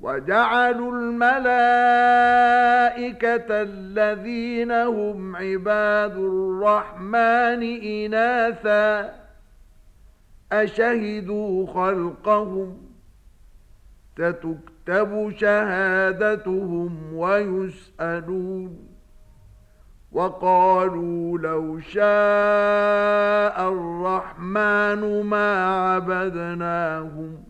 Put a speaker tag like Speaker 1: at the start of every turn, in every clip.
Speaker 1: وَجَعَلُوا الْمَلَائِكَةَ الَّذِينَ هُمْ عِبَادُ الرَّحْمَنِ إِنَاثًا أَشَهِدُوا خَلْقَهُمْ تَتُكْتَبُ شَهَادَتُهُمْ وَيُسْأَلُونَ وَقَالُوا لَوْ شَاءَ الرَّحْمَنُ مَا عَبَدْنَاهُمْ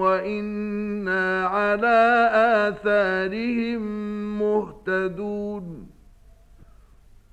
Speaker 1: وإنا على آثارهم مهتدون